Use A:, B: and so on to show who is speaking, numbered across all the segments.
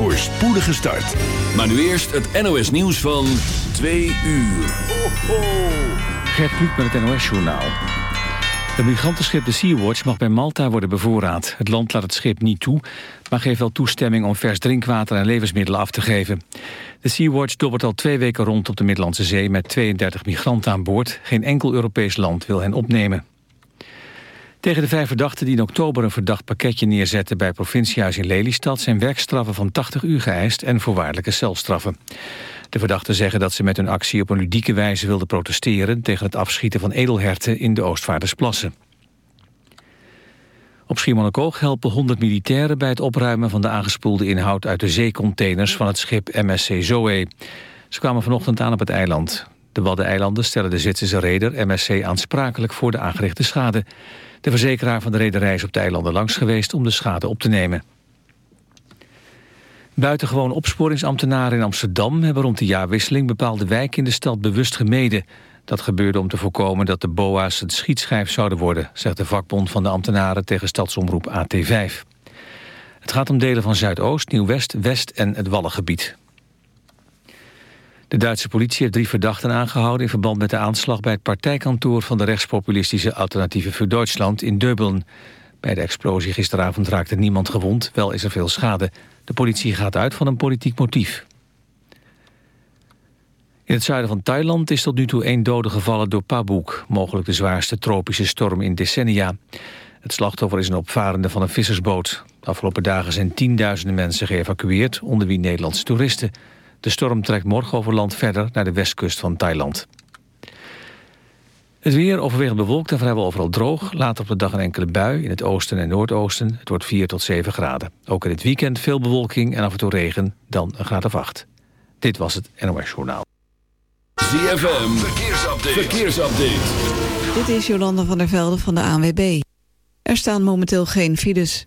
A: voor spoedige start. Maar nu eerst het NOS nieuws van 2 uur. Ho, ho.
B: Gert Kluk met het NOS-journaal. Het migrantenschip de Sea-Watch mag bij Malta worden bevoorraad. Het land laat het schip niet toe, maar geeft wel toestemming om vers drinkwater en levensmiddelen af te geven. De Sea-Watch dobbert al twee weken rond op de Middellandse Zee met 32 migranten aan boord. Geen enkel Europees land wil hen opnemen. Tegen de vijf verdachten die in oktober een verdacht pakketje neerzetten bij provinciehuis in Lelystad zijn werkstraffen van 80 uur geëist en voorwaardelijke celstraffen. De verdachten zeggen dat ze met hun actie op een ludieke wijze wilden protesteren tegen het afschieten van edelherten in de Oostvaardersplassen. Op Schiermonnikoog helpen 100 militairen bij het opruimen van de aangespoelde inhoud uit de zeecontainers van het schip MSC Zoe. Ze kwamen vanochtend aan op het eiland. De Waddeneilanden stellen de Zwitserse reder MSC aansprakelijk voor de aangerichte schade. De verzekeraar van de rederij is op de eilanden langs geweest om de schade op te nemen. Buitengewoon opsporingsambtenaren in Amsterdam hebben rond de jaarwisseling bepaalde wijken in de stad bewust gemeden. Dat gebeurde om te voorkomen dat de BOA's het schietschijf zouden worden, zegt de vakbond van de ambtenaren tegen stadsomroep AT5. Het gaat om delen van Zuidoost, Nieuw-West, West en het Wallengebied. De Duitse politie heeft drie verdachten aangehouden... in verband met de aanslag bij het partijkantoor... van de rechtspopulistische Alternatieve voor Duitsland in Deubelen. Bij de explosie gisteravond raakte niemand gewond, wel is er veel schade. De politie gaat uit van een politiek motief. In het zuiden van Thailand is tot nu toe één dode gevallen door Pabuk... mogelijk de zwaarste tropische storm in decennia. Het slachtoffer is een opvarende van een vissersboot. De afgelopen dagen zijn tienduizenden mensen geëvacueerd... onder wie Nederlandse toeristen... De storm trekt morgen over land verder naar de westkust van Thailand. Het weer overwegend bewolkt en vrijwel overal droog. Later op de dag een enkele bui in het oosten en noordoosten. Het wordt 4 tot 7 graden. Ook in het weekend veel bewolking en af en toe regen, dan een graad of 8. Dit was het NOS Journaal.
A: ZFM, verkeersupdate. verkeersupdate.
C: Dit is Jolanda van der Velde van de ANWB. Er staan momenteel geen files.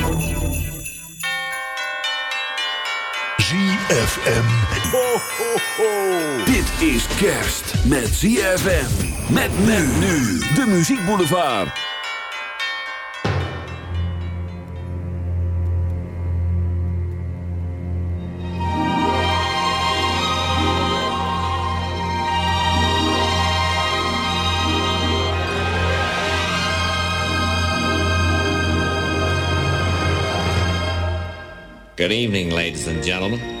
A: ZFM. Ho, ho, ho. Dit is kerst met ZFM. Met men nu. De Muziek Boulevard.
D: Good evening, ladies and gentlemen.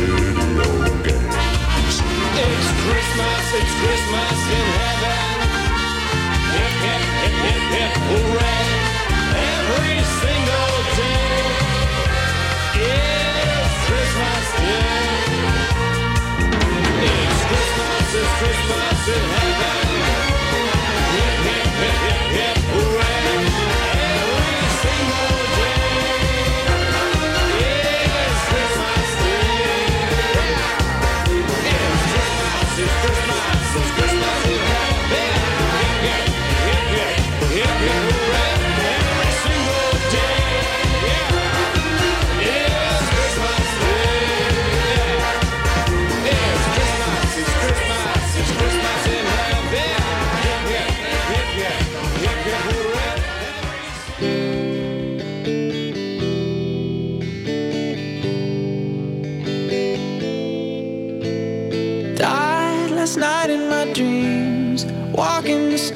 E: It's Christmas, it's Christmas in heaven. Hip, hip, hip, hip, hip, hooray. Every single day is Christmas Day. It's Christmas, it's Christmas in heaven.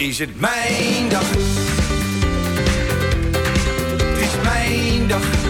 F: is het mijn dag. Het is mijn dag.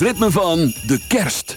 G: ritme van de kerst.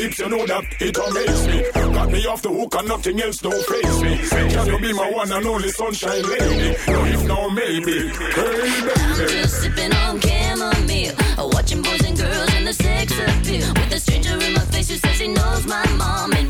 H: if you
I: know that it amazes me. Got me off the hook and nothing else don't face me. Can you be my one and only sunshine lady? No, if no, maybe. Hey, baby.
H: I'm just sipping on chamomile, watching boys and girls in the sex appeal. With a stranger in my face who says he knows my mom and